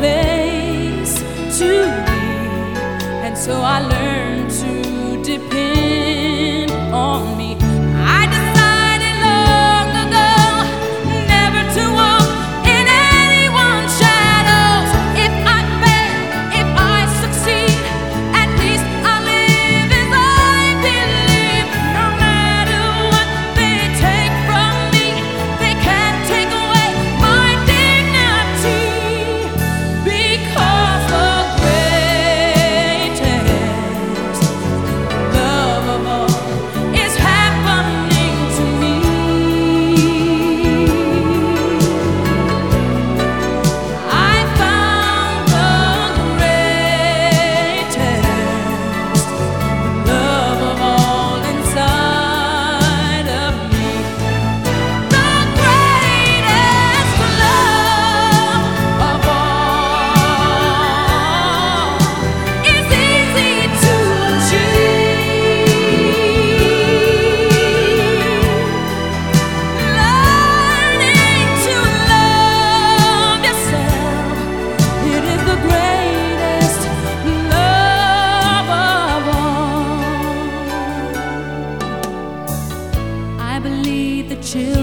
Place to be. And so I learned to depend on me.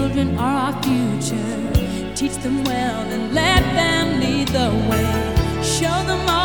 Children are our future. Teach them well and let them lead the way. Show them all